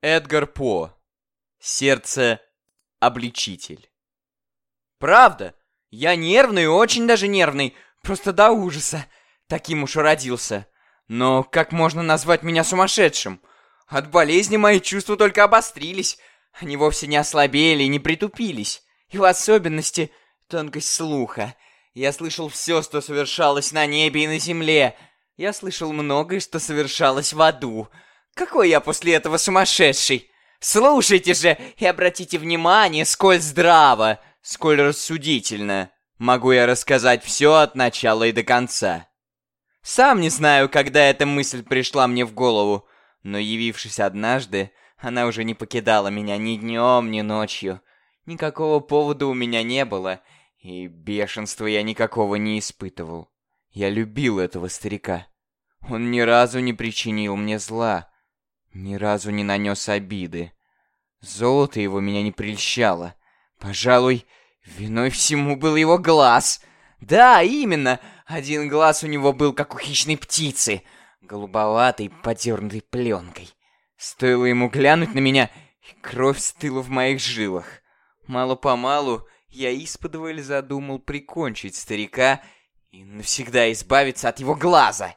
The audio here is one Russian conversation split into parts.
Эдгар По. Сердце обличитель. Правда, я нервный, очень даже нервный, просто до ужаса. Таким уж родился. Но как можно назвать меня сумасшедшим? От болезни мои чувства только обострились. Они вовсе не ослабели и не притупились. И в особенности тонкость слуха. Я слышал все, что совершалось на небе и на земле. Я слышал многое, что совершалось в аду. Какой я после этого сумасшедший! Слушайте же и обратите внимание, сколь здраво, сколь рассудительно. Могу я рассказать все от начала и до конца. Сам не знаю, когда эта мысль пришла мне в голову, но явившись однажды, она уже не покидала меня ни днем, ни ночью. Никакого повода у меня не было, и бешенства я никакого не испытывал. Я любил этого старика. Он ни разу не причинил мне зла, ни разу не нанес обиды. Золото его меня не прельщало. Пожалуй, виной всему был его глаз. Да, именно, один глаз у него был, как у хищной птицы, голубоватый, подернутый пленкой. Стоило ему глянуть на меня, и кровь стыла в моих жилах. Мало-помалу я исподволь задумал прикончить старика и навсегда избавиться от его глаза.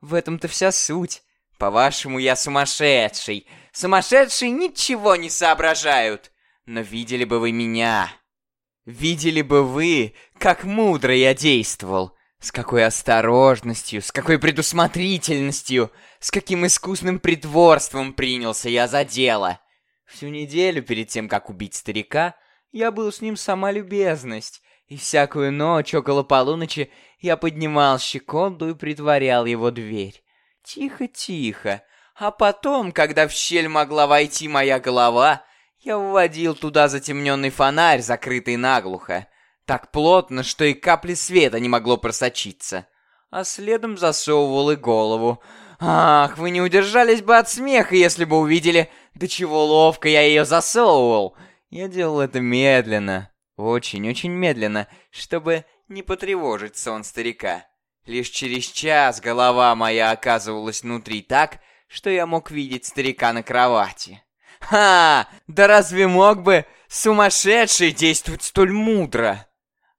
В этом-то вся суть. По-вашему, я сумасшедший. Сумасшедшие ничего не соображают. Но видели бы вы меня. Видели бы вы, как мудро я действовал. С какой осторожностью, с какой предусмотрительностью, с каким искусным притворством принялся я за дело. Всю неделю перед тем, как убить старика, я был с ним сама любезность, и всякую ночь около полуночи я поднимал щеколду и притворял его дверь. Тихо-тихо. А потом, когда в щель могла войти моя голова, я вводил туда затемненный фонарь, закрытый наглухо, так плотно, что и капли света не могло просочиться. А следом засовывал и голову. Ах, вы не удержались бы от смеха, если бы увидели, до чего ловко я ее засовывал. Я делал это медленно, очень-очень медленно, чтобы не потревожить сон старика. Лишь через час голова моя оказывалась внутри так, что я мог видеть старика на кровати. Ха! Да разве мог бы сумасшедший действовать столь мудро?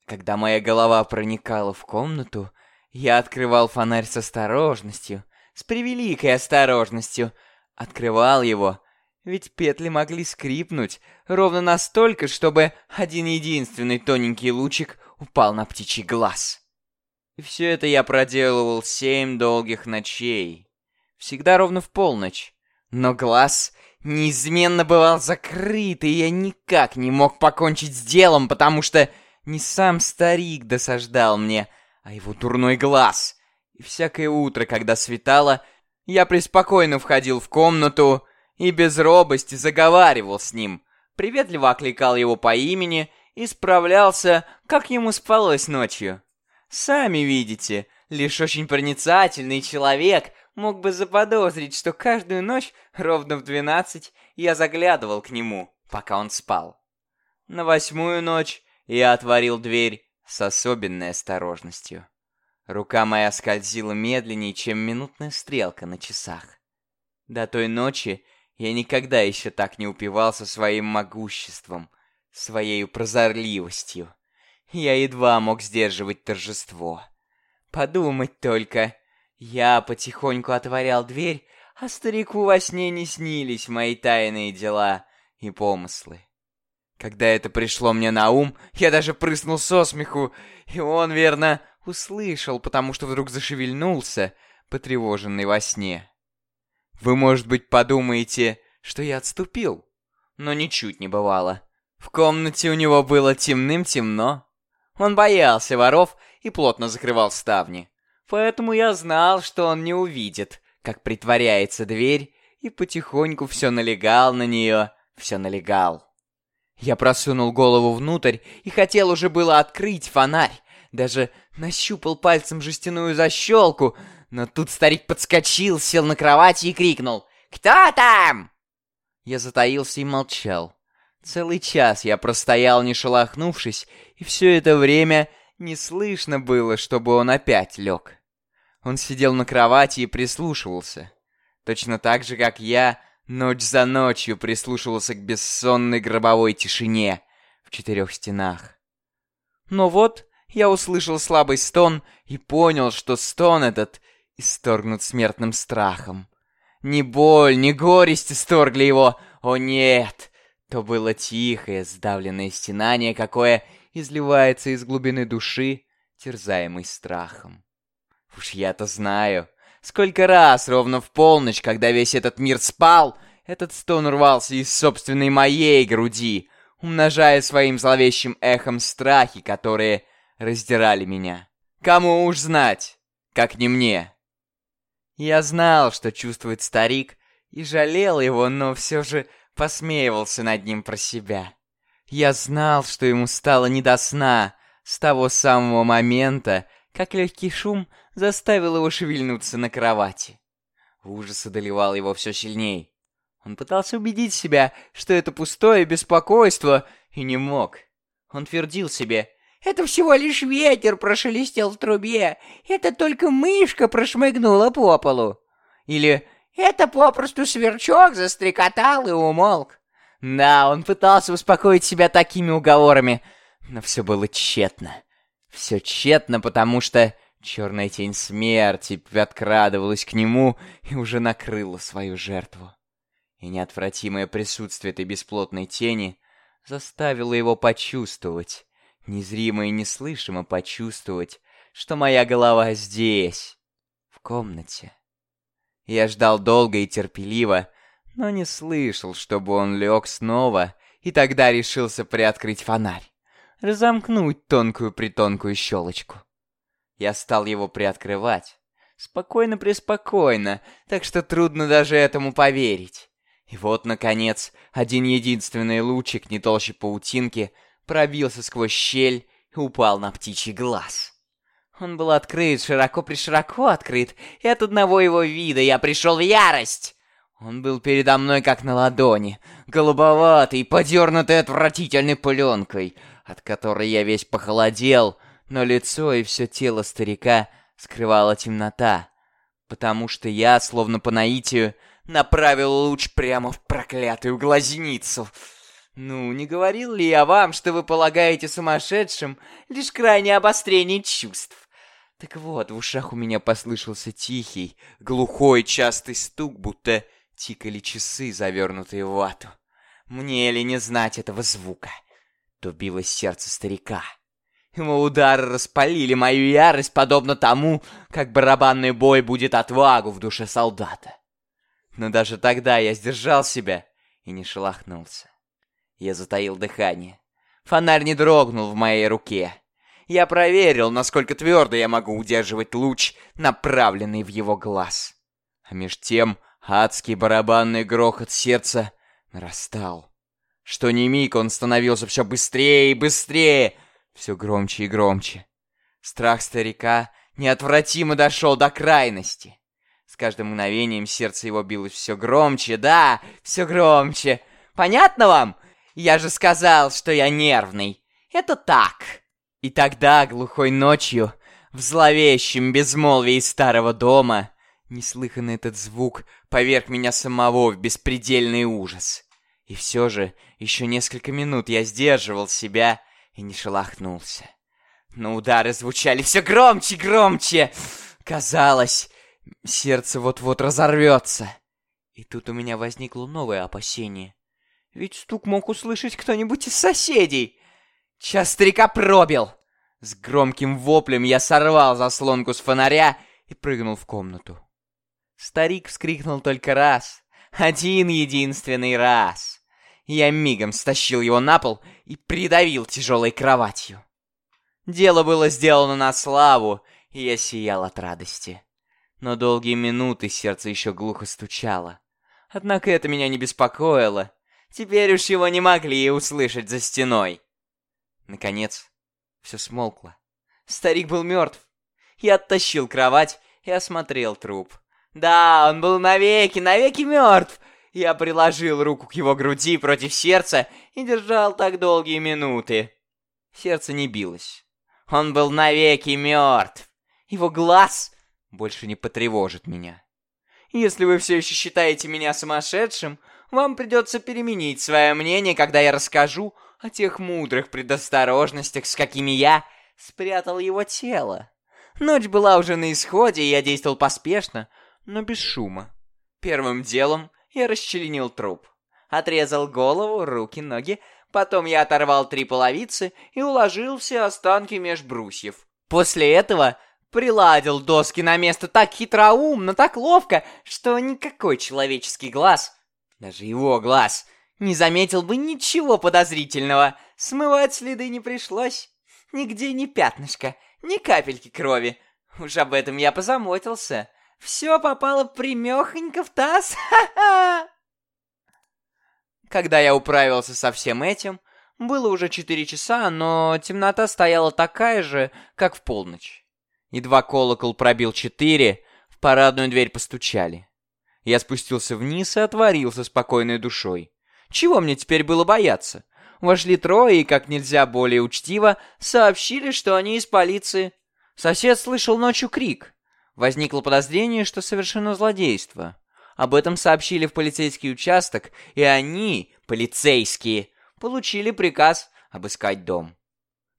Когда моя голова проникала в комнату, я открывал фонарь с осторожностью, с превеликой осторожностью. Открывал его, ведь петли могли скрипнуть ровно настолько, чтобы один единственный тоненький лучик упал на птичий глаз. И все это я проделывал семь долгих ночей. Всегда ровно в полночь. Но глаз неизменно бывал закрыт, и я никак не мог покончить с делом, потому что не сам старик досаждал мне, а его дурной глаз. И всякое утро, когда светало, я преспокойно входил в комнату и без робости заговаривал с ним, приветливо окликал его по имени и справлялся, как ему спалось ночью. Сами видите, лишь очень проницательный человек мог бы заподозрить, что каждую ночь ровно в двенадцать я заглядывал к нему, пока он спал. На восьмую ночь я отворил дверь с особенной осторожностью. Рука моя скользила медленнее, чем минутная стрелка на часах. До той ночи я никогда еще так не упивался своим могуществом, своей прозорливостью. Я едва мог сдерживать торжество. Подумать только. Я потихоньку отворял дверь, а старику во сне не снились мои тайные дела и помыслы. Когда это пришло мне на ум, я даже прыснул со смеху, и он, верно, услышал, потому что вдруг зашевельнулся, потревоженный во сне. Вы, может быть, подумаете, что я отступил, но ничуть не бывало. В комнате у него было темным-темно, он боялся воров и плотно закрывал ставни. Поэтому я знал, что он не увидит, как притворяется дверь, и потихоньку все налегал на нее, все налегал. Я просунул голову внутрь и хотел уже было открыть фонарь, даже нащупал пальцем жестяную защелку, но тут старик подскочил, сел на кровати и крикнул «Кто там?» Я затаился и молчал. Целый час я простоял, не шелохнувшись, и все это время не слышно было, чтобы он опять лег. Он сидел на кровати и прислушивался. Точно так же, как я, Ночь за ночью прислушивался к бессонной гробовой тишине в четырех стенах. Но вот я услышал слабый стон и понял, что стон этот исторгнут смертным страхом. Ни боль, ни горесть исторгли его, о нет! То было тихое, сдавленное стенание, какое изливается из глубины души, терзаемой страхом. Уж я-то знаю, сколько раз ровно в полночь, когда весь этот мир спал, этот стон рвался из собственной моей груди, умножая своим зловещим эхом страхи, которые раздирали меня. Кому уж знать, как не мне. Я знал, что чувствует старик, и жалел его, но все же посмеивался над ним про себя. Я знал, что ему стало не до сна с того самого момента, как легкий шум заставил его шевельнуться на кровати. Ужас одолевал его все сильней. Он пытался убедить себя, что это пустое беспокойство, и не мог. Он твердил себе, «Это всего лишь ветер прошелестел в трубе, это только мышка прошмыгнула по полу». Или «Это попросту сверчок застрекотал и умолк». Да, он пытался успокоить себя такими уговорами, но все было тщетно. Все тщетно, потому что черная тень смерти подкрадывалась к нему и уже накрыла свою жертву и неотвратимое присутствие этой бесплотной тени заставило его почувствовать, незримо и неслышимо почувствовать, что моя голова здесь, в комнате. Я ждал долго и терпеливо, но не слышал, чтобы он лег снова, и тогда решился приоткрыть фонарь, разомкнуть тонкую-притонкую щелочку. Я стал его приоткрывать, спокойно-преспокойно, так что трудно даже этому поверить. И вот, наконец, один единственный лучик не толще паутинки пробился сквозь щель и упал на птичий глаз. Он был открыт, широко-пришироко открыт, и от одного его вида я пришел в ярость. Он был передо мной как на ладони, голубоватый, подернутый отвратительной пыленкой, от которой я весь похолодел, но лицо и все тело старика скрывала темнота, потому что я, словно по наитию, направил луч прямо в проклятую глазницу. Ну, не говорил ли я вам, что вы полагаете сумасшедшим лишь крайнее обострение чувств? Так вот, в ушах у меня послышался тихий, глухой, частый стук, будто тикали часы, завернутые в вату. Мне ли не знать этого звука? То билось сердце старика. Его удары распалили мою ярость, подобно тому, как барабанный бой будет отвагу в душе солдата. Но даже тогда я сдержал себя и не шелохнулся. Я затаил дыхание. Фонарь не дрогнул в моей руке. Я проверил, насколько твердо я могу удерживать луч, направленный в его глаз. А меж тем адский барабанный грохот сердца нарастал. Что ни миг он становился все быстрее и быстрее, все громче и громче. Страх старика неотвратимо дошел до крайности. С каждым мгновением сердце его билось все громче, да, все громче. Понятно вам? Я же сказал, что я нервный. Это так. И тогда, глухой ночью, в зловещем безмолвии старого дома, неслыханный этот звук поверг меня самого в беспредельный ужас. И все же, еще несколько минут я сдерживал себя и не шелохнулся. Но удары звучали все громче, громче. Казалось, Сердце вот-вот разорвется. И тут у меня возникло новое опасение. Ведь стук мог услышать кто-нибудь из соседей. Час старика пробил. С громким воплем я сорвал заслонку с фонаря и прыгнул в комнату. Старик вскрикнул только раз. Один единственный раз. Я мигом стащил его на пол и придавил тяжелой кроватью. Дело было сделано на славу, и я сиял от радости но долгие минуты сердце еще глухо стучало. Однако это меня не беспокоило. Теперь уж его не могли услышать за стеной. Наконец, все смолкло. Старик был мертв. Я оттащил кровать и осмотрел труп. Да, он был навеки, навеки мертв. Я приложил руку к его груди против сердца и держал так долгие минуты. Сердце не билось. Он был навеки мертв. Его глаз больше не потревожит меня. Если вы все еще считаете меня сумасшедшим, вам придется переменить свое мнение, когда я расскажу о тех мудрых предосторожностях, с какими я спрятал его тело. Ночь была уже на исходе, и я действовал поспешно, но без шума. Первым делом я расчленил труп. Отрезал голову, руки, ноги, потом я оторвал три половицы и уложил все останки меж брусьев. После этого приладил доски на место так хитроумно, так ловко, что никакой человеческий глаз, даже его глаз, не заметил бы ничего подозрительного. Смывать следы не пришлось. Нигде ни пятнышка, ни капельки крови. Уж об этом я позаботился. Все попало примехонько в таз. Когда я управился со всем этим, было уже четыре часа, но темнота стояла такая же, как в полночь. Едва колокол пробил четыре, в парадную дверь постучали. Я спустился вниз и отворился спокойной душой. Чего мне теперь было бояться? Вошли трое и, как нельзя более учтиво, сообщили, что они из полиции. Сосед слышал ночью крик. Возникло подозрение, что совершено злодейство. Об этом сообщили в полицейский участок, и они, полицейские, получили приказ обыскать дом.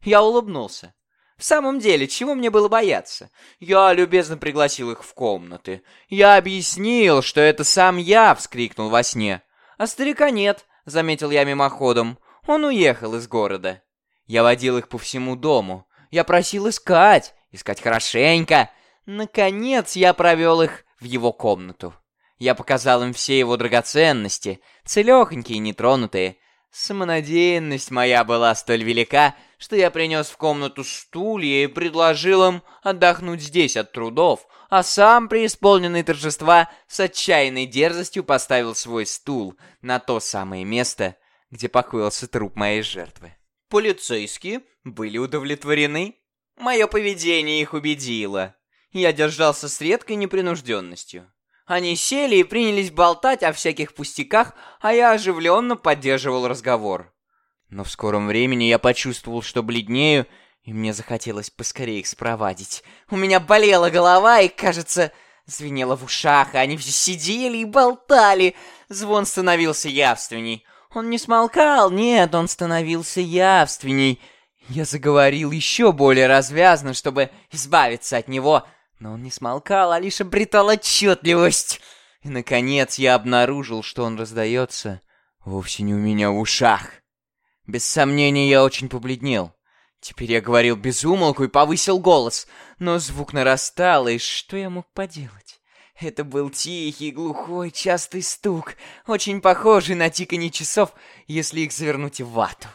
Я улыбнулся. В самом деле, чего мне было бояться? Я любезно пригласил их в комнаты. Я объяснил, что это сам я вскрикнул во сне. А старика нет, заметил я мимоходом. Он уехал из города. Я водил их по всему дому. Я просил искать, искать хорошенько. Наконец я провел их в его комнату. Я показал им все его драгоценности, целехонькие нетронутые. Самонадеянность моя была столь велика, что я принес в комнату стулья и предложил им отдохнуть здесь от трудов, а сам, преисполненный торжества, с отчаянной дерзостью поставил свой стул на то самое место, где покоился труп моей жертвы. Полицейские были удовлетворены. Мое поведение их убедило. Я держался с редкой непринужденностью. Они сели и принялись болтать о всяких пустяках, а я оживленно поддерживал разговор. Но в скором времени я почувствовал, что бледнею, и мне захотелось поскорее их спровадить. У меня болела голова и, кажется, звенело в ушах, а они все сидели и болтали. Звон становился явственней. Он не смолкал, нет, он становился явственней. Я заговорил еще более развязно, чтобы избавиться от него, но он не смолкал, а лишь обретал отчетливость. И, наконец, я обнаружил, что он раздается вовсе не у меня в ушах. Без сомнения, я очень побледнел. Теперь я говорил без и повысил голос, но звук нарастал, и что я мог поделать? Это был тихий, глухой, частый стук, очень похожий на тиканье часов, если их завернуть в вату.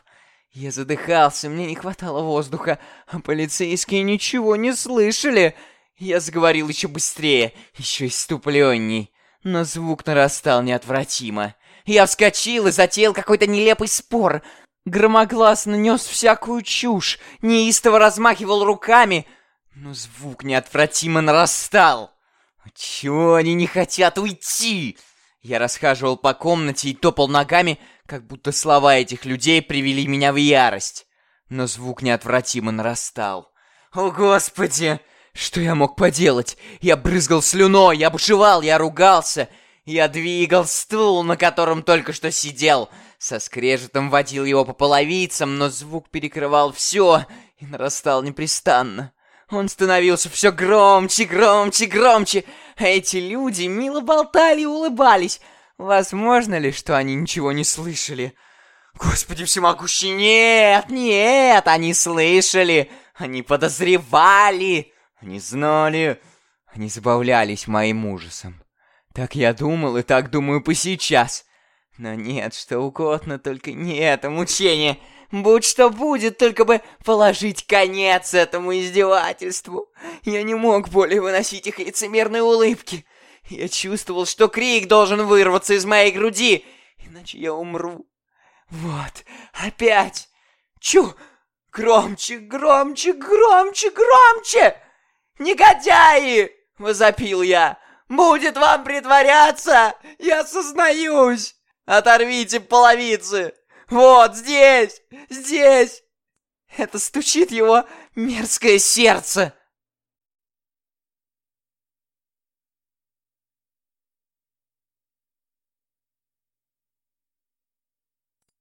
Я задыхался, мне не хватало воздуха, а полицейские ничего не слышали. Я заговорил еще быстрее, еще иступленней, но звук нарастал неотвратимо. Я вскочил и затеял какой-то нелепый спор, громогласно нес всякую чушь, неистово размахивал руками, но звук неотвратимо нарастал. Чего они не хотят уйти? Я расхаживал по комнате и топал ногами, как будто слова этих людей привели меня в ярость. Но звук неотвратимо нарастал. О, Господи! Что я мог поделать? Я брызгал слюной, я бушевал, я ругался. Я двигал стул, на котором только что сидел. Со скрежетом водил его по половицам, но звук перекрывал все и нарастал непрестанно. Он становился все громче, громче, громче. Эти люди мило болтали и улыбались. Возможно ли, что они ничего не слышали? Господи всемогущий, нет, нет, они слышали, они подозревали, они знали, они забавлялись моим ужасом. Так я думал и так думаю по сейчас. Но нет, что угодно, только не это мучение. Будь что будет, только бы положить конец этому издевательству. Я не мог более выносить их лицемерные улыбки. Я чувствовал, что крик должен вырваться из моей груди, иначе я умру. Вот, опять. Чу! Громче, громче, громче, громче! Негодяи! Возопил я. Будет вам притворяться! Я сознаюсь! Оторвите половицы! Вот здесь! Здесь! Это стучит его мерзкое сердце!